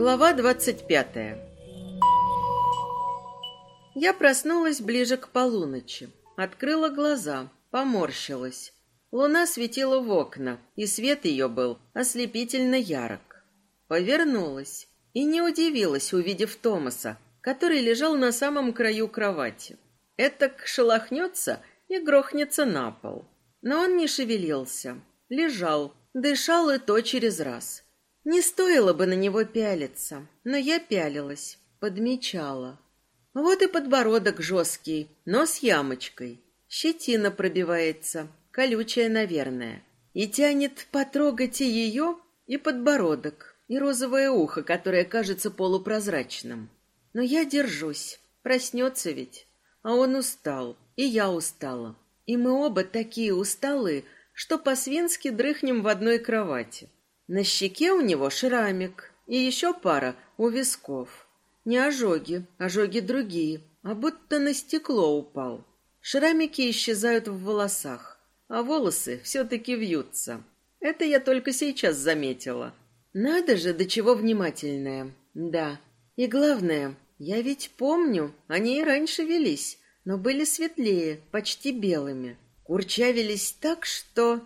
Глава двадцать пятая Я проснулась ближе к полуночи. Открыла глаза, поморщилась. Луна светила в окна, и свет ее был ослепительно ярок. Повернулась и не удивилась, увидев Томаса, который лежал на самом краю кровати. Этак шелохнется и грохнется на пол. Но он не шевелился, лежал, дышал и то через раз. Не стоило бы на него пялиться, но я пялилась, подмечала. Вот и подбородок жесткий, но с ямочкой. Щетина пробивается, колючая, наверное. И тянет потрогать и ее, и подбородок, и розовое ухо, которое кажется полупрозрачным. Но я держусь, проснется ведь. А он устал, и я устала. И мы оба такие усталые, что по-свински дрыхнем в одной кровати. На щеке у него шрамик, и еще пара у висков. Не ожоги, ожоги другие, а будто на стекло упал. Шрамики исчезают в волосах, а волосы все-таки вьются. Это я только сейчас заметила. Надо же, до чего внимательная. Да. И главное, я ведь помню, они и раньше велись, но были светлее, почти белыми. Курчавились так, что...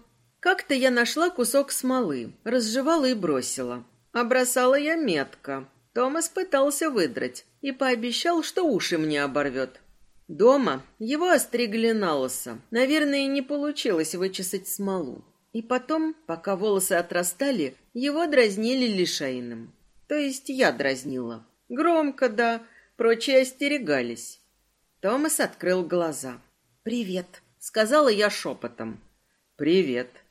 Как-то я нашла кусок смолы, разжевала и бросила. А бросала я метко. Томас пытался выдрать и пообещал, что уши мне оборвет. Дома его остригли на лысо. Наверное, не получилось вычесать смолу. И потом, пока волосы отрастали, его дразнили лишайным. То есть я дразнила. Громко, да, прочие остерегались. Томас открыл глаза. «Привет», — сказала я шепотом. «Привет».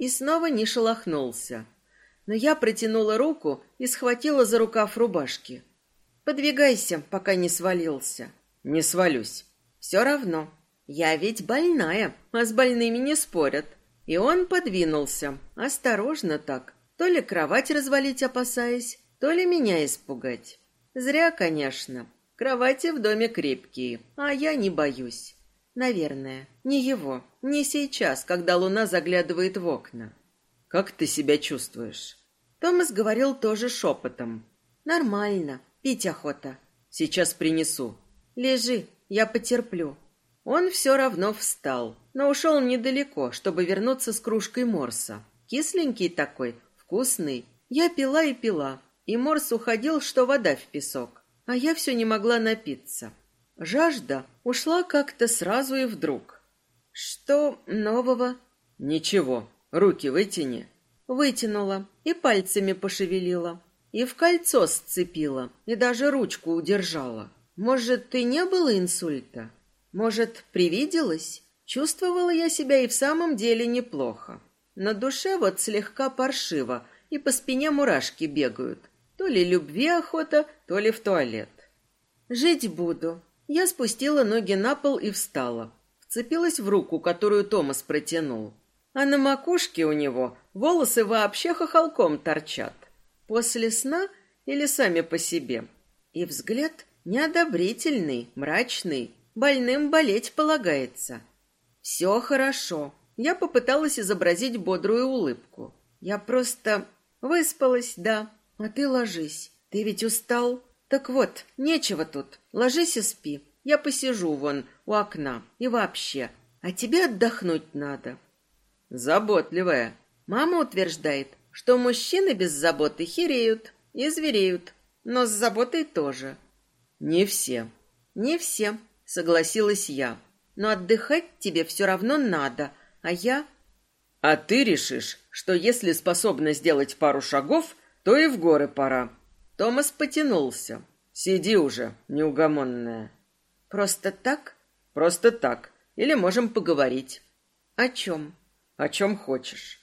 И снова не шелохнулся. Но я протянула руку и схватила за рукав рубашки. «Подвигайся, пока не свалился». «Не свалюсь». «Все равно. Я ведь больная, а с больными не спорят». И он подвинулся, осторожно так, то ли кровать развалить опасаясь, то ли меня испугать. Зря, конечно. Кровати в доме крепкие, а я не боюсь. Наверное, не его, не сейчас, когда луна заглядывает в окна. Как ты себя чувствуешь? Томас говорил тоже шепотом. Нормально, пить охота. Сейчас принесу. Лежи, я потерплю. Он все равно встал, но ушел недалеко, чтобы вернуться с кружкой морса. Кисленький такой, вкусный. Я пила и пила, и морс уходил, что вода в песок а я все не могла напиться. Жажда ушла как-то сразу и вдруг. Что нового? Ничего, руки вытяни. Вытянула и пальцами пошевелила, и в кольцо сцепила, и даже ручку удержала. Может, и не было инсульта? Может, привиделось? Чувствовала я себя и в самом деле неплохо. На душе вот слегка паршиво, и по спине мурашки бегают. То ли любви охота, то ли в туалет. Жить буду. Я спустила ноги на пол и встала. Вцепилась в руку, которую Томас протянул. А на макушке у него волосы вообще хохолком торчат. После сна или сами по себе. И взгляд неодобрительный, мрачный. Больным болеть полагается. Все хорошо. Я попыталась изобразить бодрую улыбку. Я просто выспалась, да, а ты ложись. Ты ведь устал? Так вот, нечего тут. Ложись и спи. Я посижу вон у окна. И вообще, а тебе отдохнуть надо. Заботливая. Мама утверждает, что мужчины без заботы хереют и звереют, но с заботой тоже. Не все. Не все, согласилась я. Но отдыхать тебе все равно надо, а я... А ты решишь, что если способна сделать пару шагов, то и в горы пора. Томас потянулся. Сиди уже, неугомонная. Просто так? Просто так. Или можем поговорить. О чем? О чем хочешь.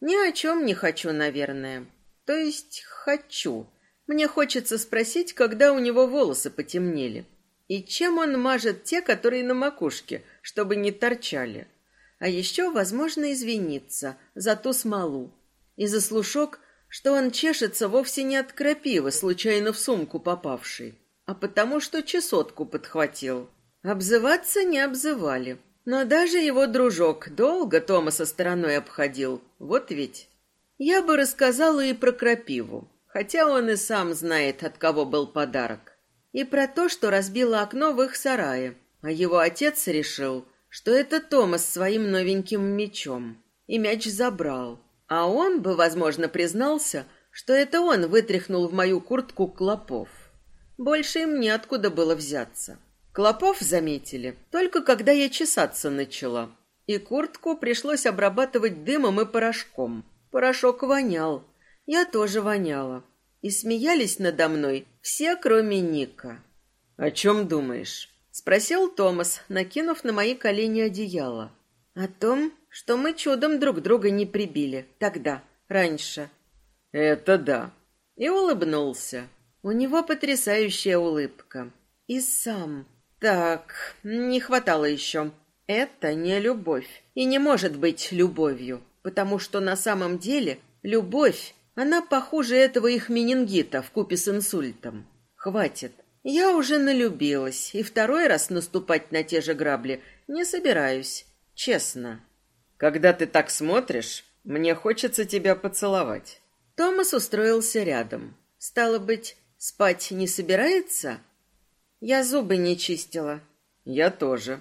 Ни о чем не хочу, наверное. То есть хочу. Мне хочется спросить, когда у него волосы потемнели. И чем он мажет те, которые на макушке, чтобы не торчали. А еще, возможно, извиниться за ту смолу. И за слушок, что он чешется вовсе не от крапивы, случайно в сумку попавшей, а потому что чесотку подхватил. Обзываться не обзывали. Но даже его дружок долго Тома со стороной обходил. Вот ведь. Я бы рассказала и про крапиву. хотя он и сам знает, от кого был подарок. И про то, что разбило окно в их сарае, а его отец решил, что это Томас своим новеньким мечом, и мяч забрал. А он бы, возможно, признался, что это он вытряхнул в мою куртку клопов. Больше им неоткуда было взяться. Клопов заметили только когда я чесаться начала, и куртку пришлось обрабатывать дымом и порошком. Порошок вонял, я тоже воняла. И смеялись надо мной все, кроме Ника. «О чем думаешь?» — спросил Томас, накинув на мои колени одеяло. «О том, что мы чудом друг друга не прибили тогда, раньше». «Это да». И улыбнулся. У него потрясающая улыбка. И сам. Так, не хватало еще. Это не любовь. И не может быть любовью. Потому что на самом деле любовь, она похуже этого их менингита в купе с инсультом. Хватит. Я уже налюбилась, и второй раз наступать на те же грабли не собираюсь. Честно. Когда ты так смотришь, мне хочется тебя поцеловать. Томас устроился рядом. Стало быть, спать не собирается? Я зубы не чистила. Я тоже.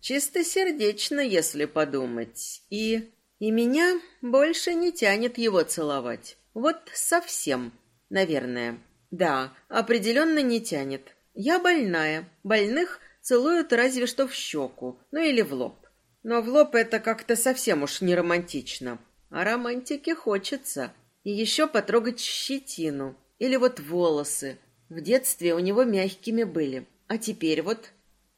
Чистосердечно, если подумать. И... И меня больше не тянет его целовать. Вот совсем, наверное. Да, определенно не тянет. Я больная. Больных целуют разве что в щеку, ну или в лоб. Но в лоб это как-то совсем уж не романтично. А романтики хочется. И еще потрогать щетину. Или вот волосы. В детстве у него мягкими были. А теперь вот...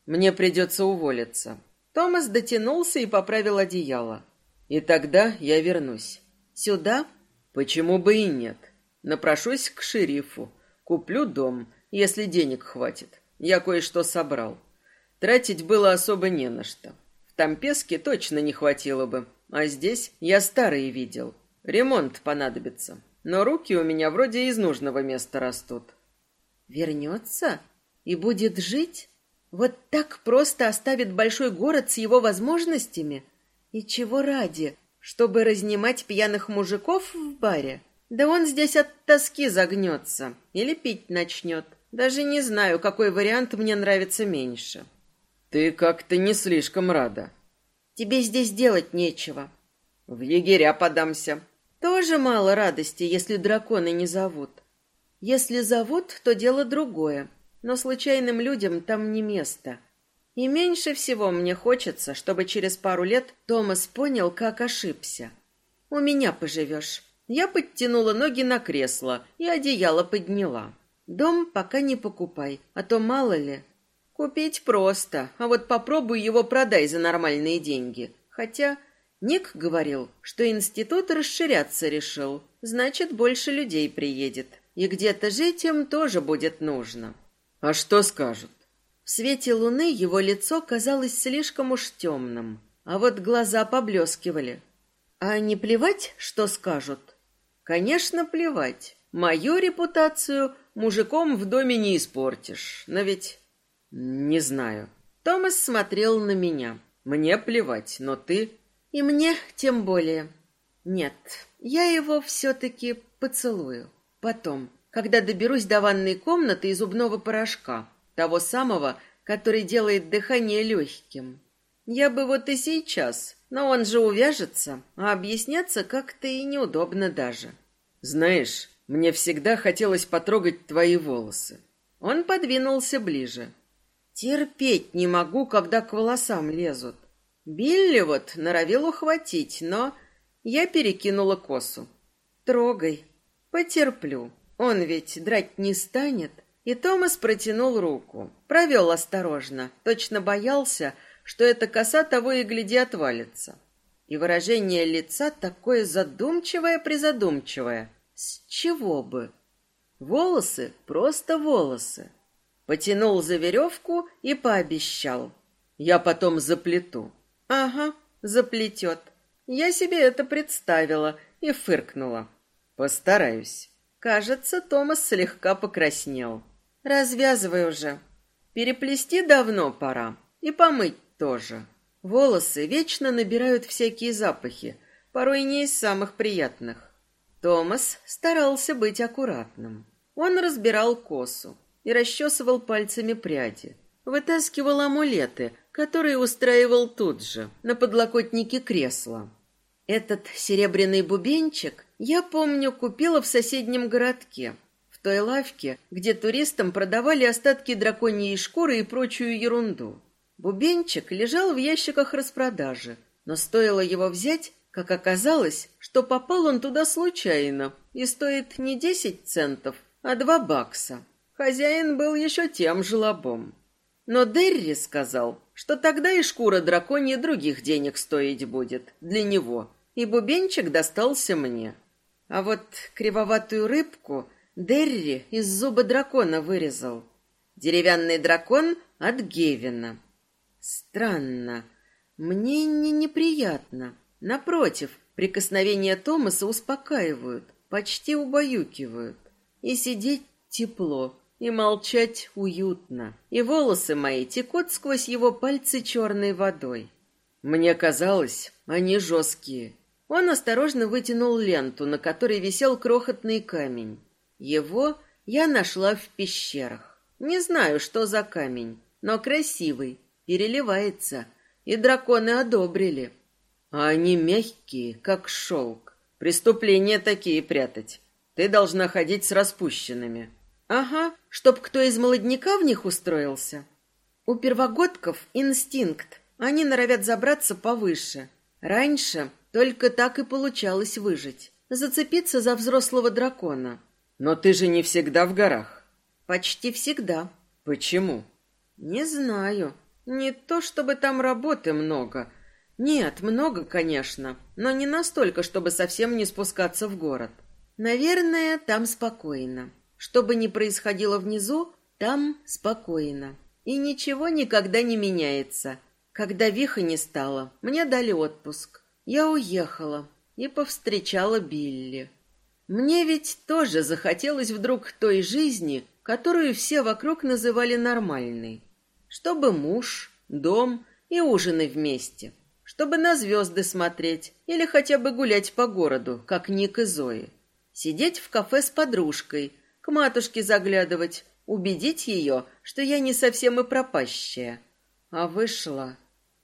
Мне придется уволиться. Томас дотянулся и поправил одеяло. И тогда я вернусь. Сюда? Почему бы и нет? Напрошусь к шерифу. Куплю дом, если денег хватит. Я кое-что собрал. Тратить было особо не на что. В Тампеске точно не хватило бы. А здесь я старые видел. Ремонт понадобится. Но руки у меня вроде из нужного места растут. Вернется? И будет жить? Вот так просто оставит большой город с его возможностями? И чего ради? Чтобы разнимать пьяных мужиков в баре? Да он здесь от тоски загнется. Или пить начнет. Даже не знаю, какой вариант мне нравится меньше. Ты как-то не слишком рада. Тебе здесь делать нечего. В егеря подамся. Тоже мало радости, если драконы не зовут. Если зовут, то дело другое но случайным людям там не место. И меньше всего мне хочется, чтобы через пару лет Томас понял, как ошибся. У меня поживешь. Я подтянула ноги на кресло и одеяло подняла. Дом пока не покупай, а то мало ли. Купить просто, а вот попробуй его продай за нормальные деньги. Хотя Ник говорил, что институт расширяться решил, значит, больше людей приедет. И где-то жить им тоже будет нужно. А что скажут? В свете луны его лицо казалось слишком уж темным, а вот глаза поблескивали. А не плевать, что скажут? Конечно, плевать. Мою репутацию мужиком в доме не испортишь, но ведь... Не знаю. Томас смотрел на меня. Мне плевать, но ты... И мне тем более. Нет, я его все-таки поцелую. Потом когда доберусь до ванной комнаты и зубного порошка, того самого, который делает дыхание легким. Я бы вот и сейчас, но он же увяжется, а объясняться как-то и неудобно даже. Знаешь, мне всегда хотелось потрогать твои волосы. Он подвинулся ближе. Терпеть не могу, когда к волосам лезут. Билли вот норовил ухватить, но я перекинула косу. Трогай, потерплю. Он ведь драть не станет. И Томас протянул руку, провел осторожно, точно боялся, что эта коса того и гляди отвалится. И выражение лица такое задумчивое-призадумчивое. С чего бы? Волосы — просто волосы. Потянул за веревку и пообещал. Я потом заплету. Ага, заплетет. Я себе это представила и фыркнула. Постараюсь. Кажется, Томас слегка покраснел. Развязывай уже. Переплести давно пора. И помыть тоже. Волосы вечно набирают всякие запахи, порой не из самых приятных. Томас старался быть аккуратным. Он разбирал косу и расчесывал пальцами пряди. Вытаскивал амулеты, которые устраивал тут же, на подлокотнике кресла. Этот серебряный бубенчик, я помню, купила в соседнем городке, в той лавке, где туристам продавали остатки драконьей шкуры и прочую ерунду. Бубенчик лежал в ящиках распродажи, но стоило его взять, как оказалось, что попал он туда случайно и стоит не десять центов, а два бакса. Хозяин был еще тем жлобом. Но Дерри сказал, что тогда и шкура драконья других денег стоить будет для него, и бубенчик достался мне. А вот кривоватую рыбку Дерри из зуба дракона вырезал. Деревянный дракон от Гевина. Странно. Мне не неприятно. Напротив, прикосновения Томаса успокаивают, почти убаюкивают. И сидеть тепло, и молчать уютно. И волосы мои текут сквозь его пальцы черной водой. Мне казалось, они жесткие. Он осторожно вытянул ленту, на которой висел крохотный камень. Его я нашла в пещерах. Не знаю, что за камень, но красивый, переливается, и драконы одобрили. А они мягкие, как шелк. Преступления такие прятать. Ты должна ходить с распущенными. Ага, чтоб кто из молодняка в них устроился. У первогодков инстинкт. Они норовят забраться повыше. Раньше только так и получалось выжить. Зацепиться за взрослого дракона. Но ты же не всегда в горах. Почти всегда. Почему? Не знаю. Не то чтобы там работы много, нет, много, конечно, но не настолько, чтобы совсем не спускаться в город. Наверное, там спокойно. Что бы ни происходило внизу, там спокойно. И ничего никогда не меняется. Когда Виха не стало, мне дали отпуск. Я уехала и повстречала Билли. Мне ведь тоже захотелось вдруг той жизни, которую все вокруг называли нормальной. Чтобы муж, дом и ужины вместе – чтобы на звезды смотреть или хотя бы гулять по городу, как Ник и Зои. Сидеть в кафе с подружкой, к матушке заглядывать, убедить ее, что я не совсем и пропащая. А вышла.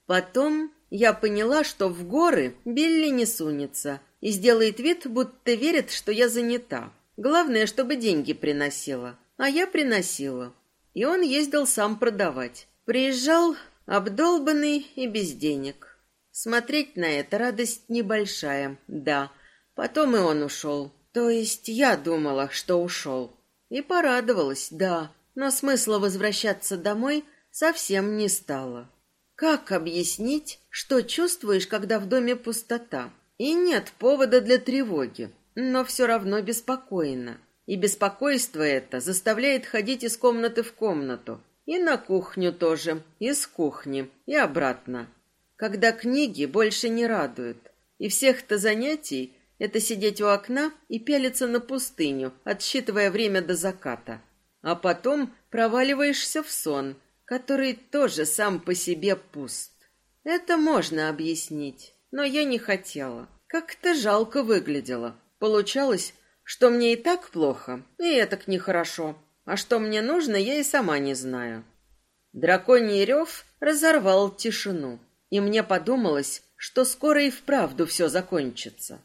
Потом я поняла, что в горы Билли не сунется и сделает вид, будто верит, что я занята. Главное, чтобы деньги приносила. А я приносила. И он ездил сам продавать. Приезжал обдолбанный и без денег. Смотреть на это радость небольшая, да. Потом и он ушел. То есть я думала, что ушел. И порадовалась, да. Но смысла возвращаться домой совсем не стало. Как объяснить, что чувствуешь, когда в доме пустота? И нет повода для тревоги, но все равно беспокойно. И беспокойство это заставляет ходить из комнаты в комнату. И на кухню тоже, из кухни, и обратно когда книги больше не радуют, и всех-то занятий — это сидеть у окна и пялиться на пустыню, отсчитывая время до заката. А потом проваливаешься в сон, который тоже сам по себе пуст. Это можно объяснить, но я не хотела. Как-то жалко выглядело. Получалось, что мне и так плохо, и это нехорошо. А что мне нужно, я и сама не знаю. Драконий рев разорвал тишину и мне подумалось, что скоро и вправду все закончится.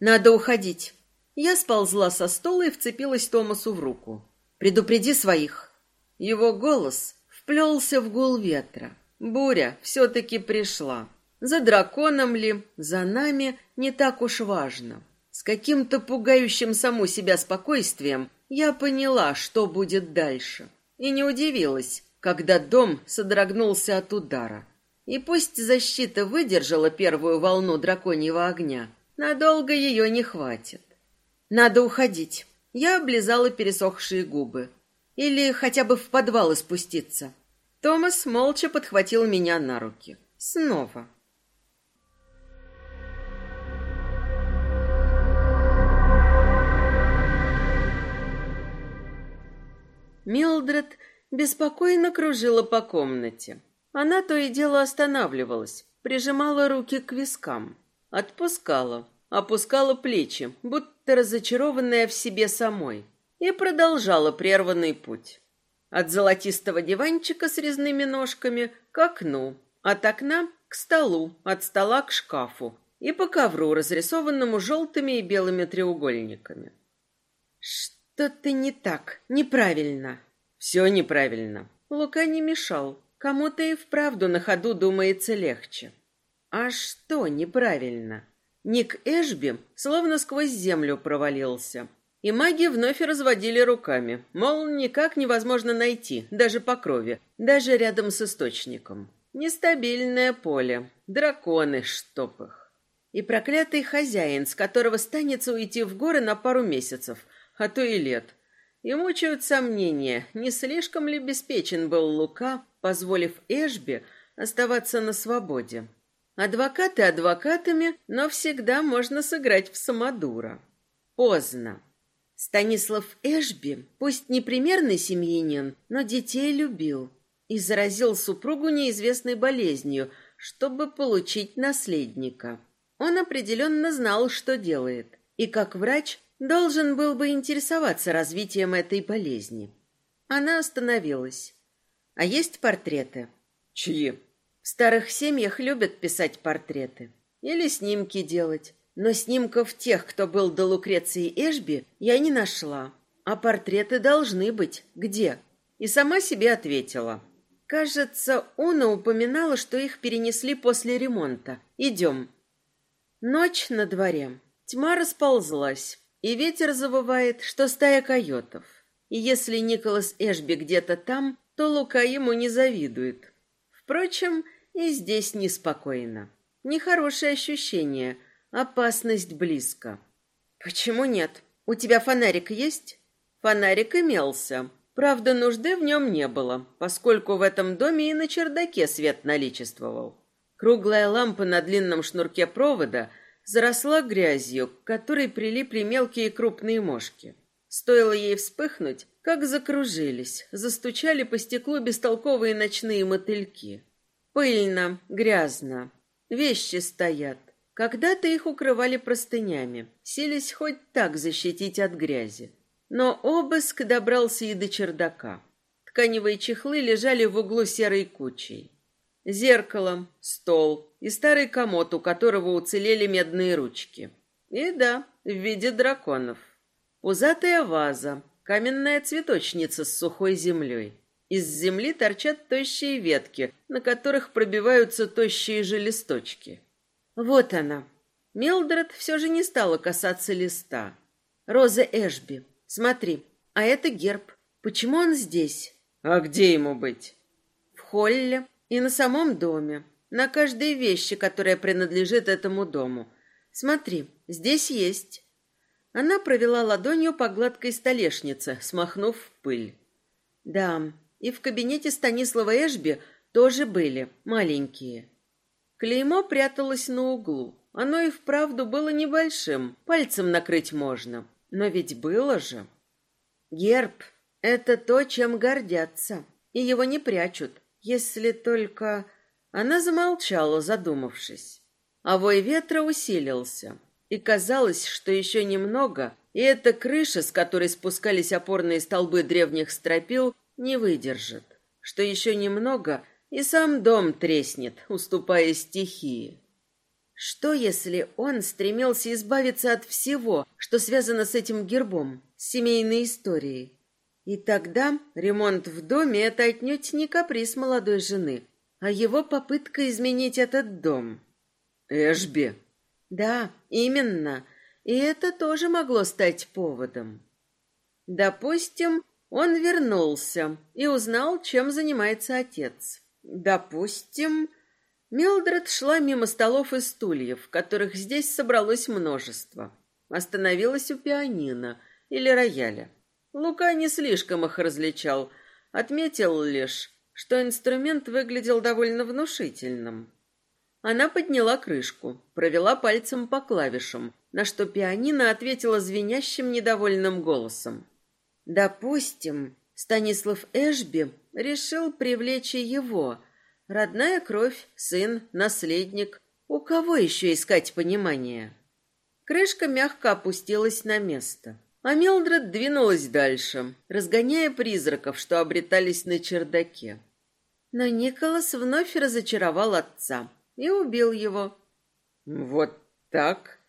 Надо уходить. Я сползла со стола и вцепилась Томасу в руку. Предупреди своих. Его голос вплелся в гул ветра. Буря все-таки пришла. За драконом ли, за нами не так уж важно. С каким-то пугающим саму себя спокойствием я поняла, что будет дальше. И не удивилась, когда дом содрогнулся от удара. И пусть защита выдержала первую волну драконьего огня, надолго ее не хватит. Надо уходить. Я облизала пересохшие губы. Или хотя бы в подвал спуститься. Томас молча подхватил меня на руки. Снова. Милдред беспокойно кружила по комнате. Она то и дело останавливалась, прижимала руки к вискам, отпускала, опускала плечи, будто разочарованная в себе самой, и продолжала прерванный путь. От золотистого диванчика с резными ножками к окну, от окна к столу, от стола к шкафу и по ковру, разрисованному желтыми и белыми треугольниками. Что-то не так, неправильно. Все неправильно. Лука не мешал. Кому-то и вправду на ходу думается легче. А что неправильно? Ник Эшби словно сквозь землю провалился. И маги вновь разводили руками, мол, никак невозможно найти, даже по крови, даже рядом с источником. Нестабильное поле, драконы, чтоб их. И проклятый хозяин, с которого станется уйти в горы на пару месяцев, а то и лет. И мучают сомнения, не слишком ли беспечен был Лука, позволив Эшби оставаться на свободе. Адвокаты адвокатами, но всегда можно сыграть в самодура. Поздно. Станислав Эшби, пусть не примерный семьянин, но детей любил и заразил супругу неизвестной болезнью, чтобы получить наследника. Он определенно знал, что делает, и как врач должен был бы интересоваться развитием этой болезни. Она остановилась. А есть портреты? Чьи? Старых семьях любят писать портреты или снимки делать. Но снимков тех, кто был до Лукреции Эшби, я не нашла. А портреты должны быть. Где? И сама себе ответила. Кажется, Уна упоминала, что их перенесли после ремонта. Идем. Ночь на дворе. Тьма расползлась, и ветер завывает, что стая койотов. И если Николас Эшби где-то там, то Лука ему не завидует. Впрочем, и здесь неспокойно. Нехорошее ощущение – Опасность близко. Почему нет? У тебя фонарик есть? Фонарик имелся. Правда, нужды в нем не было, поскольку в этом доме и на чердаке свет наличествовал. Круглая лампа на длинном шнурке провода заросла грязью, к которой прилипли мелкие и крупные мошки. Стоило ей вспыхнуть, как закружились, застучали по стеклу бестолковые ночные мотыльки. Пыльно, грязно. Вещи стоят. Когда-то их укрывали простынями, селись хоть так защитить от грязи. Но обыск добрался и до чердака. Тканевые чехлы лежали в углу серой кучей. Зеркало, стол и старый комод, у которого уцелели медные ручки. И да, в виде драконов. Пузатая ваза, каменная цветочница с сухой землей. Из земли торчат тощие ветки, на которых пробиваются тощие же листочки. Вот она. Милдред все же не стала касаться листа. Роза Эшби. Смотри, а это герб. Почему он здесь? А где ему быть? В холле и на самом доме. На каждой вещи, которая принадлежит этому дому. Смотри, здесь есть. Она провела ладонью по гладкой столешнице, смахнув пыль. Да, и в кабинете Станислава Эшби тоже были маленькие. Клеймо пряталось на углу. Оно и вправду было небольшим, пальцем накрыть можно. Но ведь было же. Герб — это то, чем гордятся, и его не прячут, если только... Она замолчала, задумавшись. А вой ветра усилился, и казалось, что еще немного, и эта крыша, с которой спускались опорные столбы древних стропил, не выдержит. Что еще немного — и сам дом треснет, уступая стихии. Что, если он стремился избавиться от всего, что связано с этим гербом, с семейной историей? И тогда ремонт в доме — это отнюдь не каприз молодой жены, а его попытка изменить этот дом. Эшби. Да, именно. И это тоже могло стать поводом. Допустим, он вернулся и узнал, чем занимается отец. Допустим, Милдред шла мимо столов и стульев, которых здесь собралось множество. Остановилась у пианино или рояля. Лука не слишком их различал, отметил лишь, что инструмент выглядел довольно внушительным. Она подняла крышку, провела пальцем по клавишам, на что пианино ответила звенящим недовольным голосом. «Допустим, Станислав Эшби решил привлечь и его. Родная кровь, сын, наследник. У кого еще искать понимание? Крышка мягко опустилась на место. А Милдред двинулась дальше, разгоняя призраков, что обретались на чердаке. Но Николас вновь разочаровал отца и убил его. Вот так?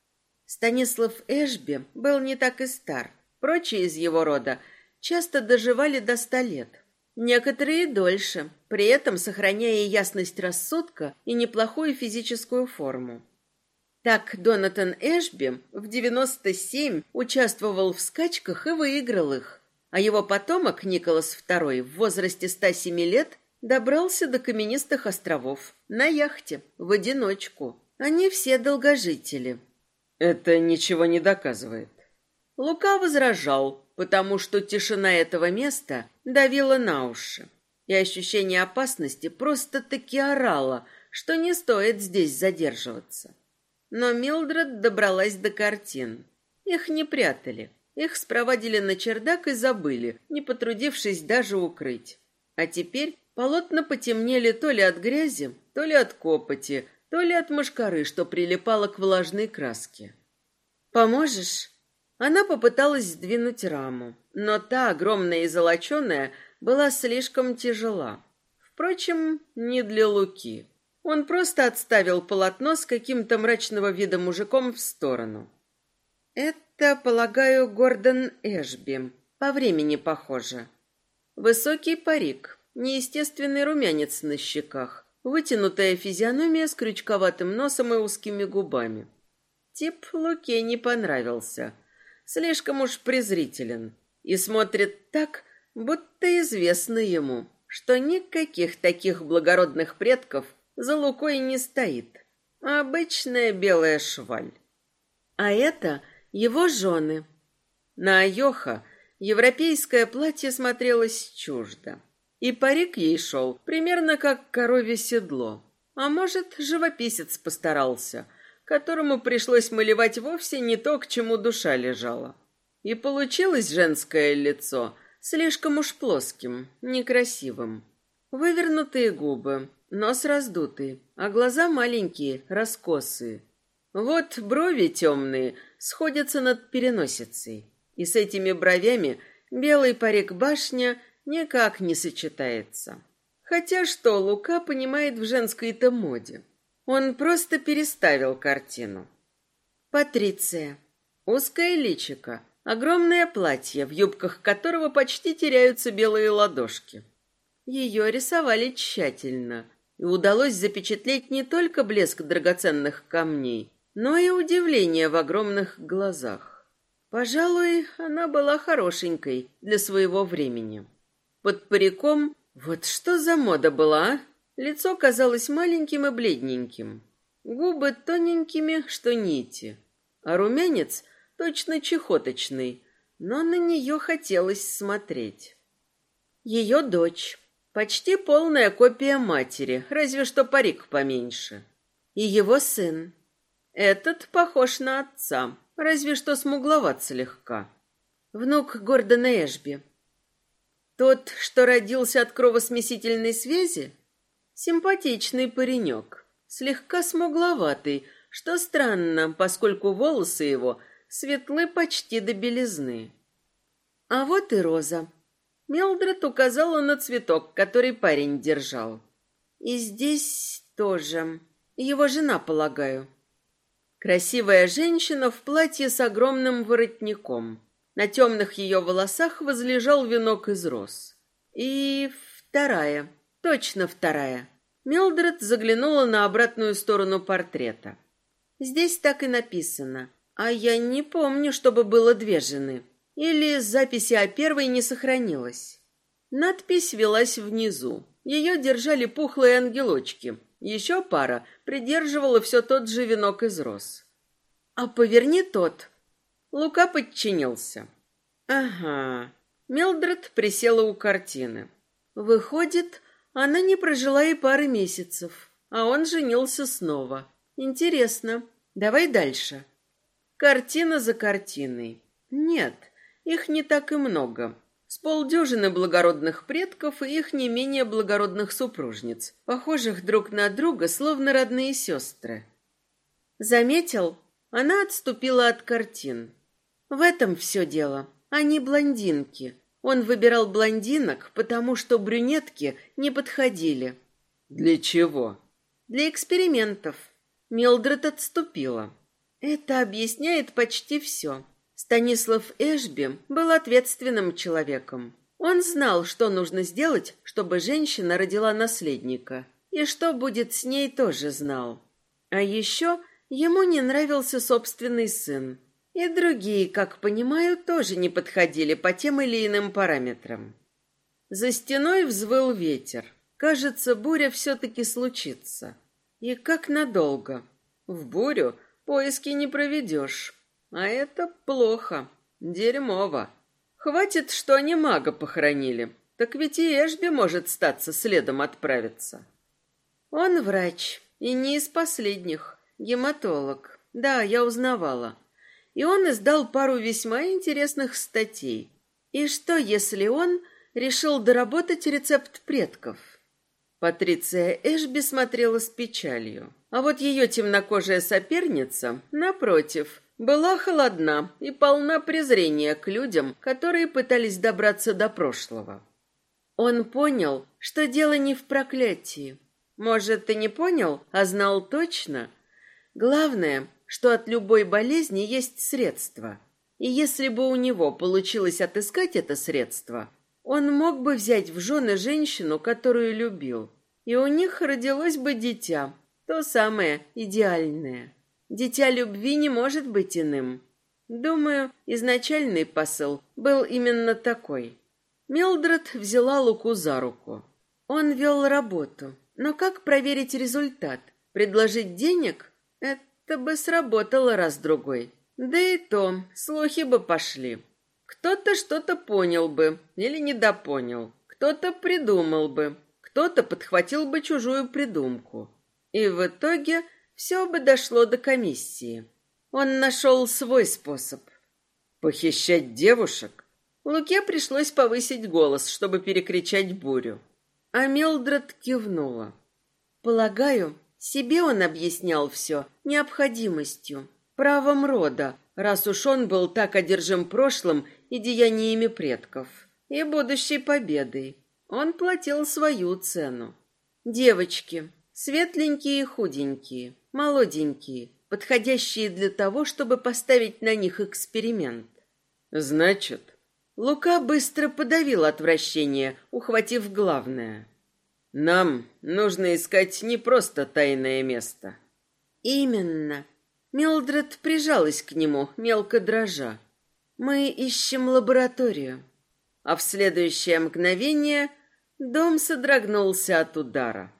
Станислав Эшби был не так и стар. Прочие из его рода часто доживали до ста лет. Некоторые дольше, при этом сохраняя ясность рассудка и неплохую физическую форму. Так Донатан Эшби в 97 участвовал в скачках и выиграл их, а его потомок Николас II в возрасте 107 лет добрался до каменистых островов на яхте в одиночку. Они все долгожители. Это ничего не доказывает. Лука возражал, потому что тишина этого места давила на уши, и ощущение опасности просто-таки орало, что не стоит здесь задерживаться. Но Милдред добралась до картин. Их не прятали. Их спроводили на чердак и забыли, не потрудившись даже укрыть. А теперь полотна потемнели то ли от грязи, то ли от копоти, то ли от мошкары, что прилипало к влажной краске. «Поможешь?» Она попыталась сдвинуть раму, но та, огромная и золоченая, была слишком тяжела. Впрочем, не для Луки. Он просто отставил полотно с каким-то мрачного вида мужиком в сторону. Это, полагаю, Гордон Эшби. По времени похоже. Высокий парик, неестественный румянец на щеках, вытянутая физиономия с крючковатым носом и узкими губами. Тип Луке не понравился – слишком уж презрителен и смотрит так, будто известно ему, что никаких таких благородных предков за Лукой не стоит. Обычная белая шваль. А это его жены. На Айоха европейское платье смотрелось чуждо. И парик ей шел примерно как коровье седло. А может, живописец постарался – которому пришлось малевать вовсе не то, к чему душа лежала. И получилось женское лицо слишком уж плоским, некрасивым. Вывернутые губы, нос раздутый, а глаза маленькие, раскосые. Вот брови темные сходятся над переносицей, и с этими бровями белый парик башня никак не сочетается. Хотя что Лука понимает в женской-то моде? Он просто переставил картину. Патриция. Узкое личико, огромное платье, в юбках которого почти теряются белые ладошки. Ее рисовали тщательно, и удалось запечатлеть не только блеск драгоценных камней, но и удивление в огромных глазах. Пожалуй, она была хорошенькой для своего времени. Под париком вот что за мода была, а? Лицо казалось маленьким и бледненьким. Губы тоненькими, что нити. А румянец точно чехоточный, но на нее хотелось смотреть. Ее дочь. Почти полная копия матери, разве что парик поменьше. И его сын. Этот похож на отца, разве что смугловат слегка. Внук Гордона Эшби. Тот, что родился от кровосмесительной связи? Симпатичный паренек, слегка смугловатый, что странно, поскольку волосы его светлы почти до белизны. А вот и роза. Мелдред указала на цветок, который парень держал. И здесь тоже. Его жена, полагаю. Красивая женщина в платье с огромным воротником. На темных ее волосах возлежал венок из роз. И вторая. Точно вторая. Милдред заглянула на обратную сторону портрета. Здесь так и написано. А я не помню, чтобы было две жены. Или записи о первой не сохранилось. Надпись велась внизу. Ее держали пухлые ангелочки. Еще пара придерживала все тот же венок из роз. «А поверни тот». Лука подчинился. «Ага». Милдред присела у картины. Выходит, она не прожила и пары месяцев, а он женился снова. Интересно. Давай дальше. Картина за картиной. Нет, их не так и много. С полдюжины благородных предков и их не менее благородных супружниц, похожих друг на друга, словно родные сестры. Заметил? Она отступила от картин. В этом все дело. Они блондинки. Он выбирал блондинок, потому что брюнетки не подходили. Для чего? Для экспериментов. Милдред отступила. Это объясняет почти все. Станислав Эшби был ответственным человеком. Он знал, что нужно сделать, чтобы женщина родила наследника. И что будет с ней, тоже знал. А еще ему не нравился собственный сын. И другие, как понимаю, тоже не подходили по тем или иным параметрам. За стеной взвыл ветер. Кажется, буря все-таки случится. И как надолго. В бурю поиски не проведешь. А это плохо. Дерьмово. Хватит, что они мага похоронили. Так ведь и Эшби может статься следом отправиться. Он врач, и не из последних. Гематолог. Да, я узнавала. И он издал пару весьма интересных статей. И что, если он решил доработать рецепт предков? Патриция Эшби смотрела с печалью. А вот ее темнокожая соперница, напротив, была холодна и полна презрения к людям, которые пытались добраться до прошлого. Он понял, что дело не в проклятии. Может, ты не понял, а знал точно? Главное, что от любой болезни есть средство. И если бы у него получилось отыскать это средство, он мог бы взять в жены женщину, которую любил. И у них родилось бы дитя, то самое идеальное. Дитя любви не может быть иным. Думаю, изначальный посыл был именно такой. Милдред взяла Луку за руку. Он вел работу. Но как проверить результат? Предложить денег? Это бы сработало раз-другой. Да и то, слухи бы пошли. Кто-то что-то понял бы или недопонял. Кто-то придумал бы. Кто-то подхватил бы чужую придумку. И в итоге все бы дошло до комиссии. Он нашел свой способ. Похищать девушек? Луке пришлось повысить голос, чтобы перекричать бурю. А Милдред кивнула. Полагаю, себе он объяснял все необходимостью, правом рода, раз уж он был так одержим прошлым и деяниями предков, и будущей победой. Он платил свою цену. Девочки, светленькие и худенькие, молоденькие, подходящие для того, чтобы поставить на них эксперимент. Значит, Лука быстро подавил отвращение, ухватив главное. Нам нужно искать не просто тайное место. Именно. Милдред прижалась к нему, мелко дрожа. Мы ищем лабораторию. А в следующее мгновение дом содрогнулся от удара.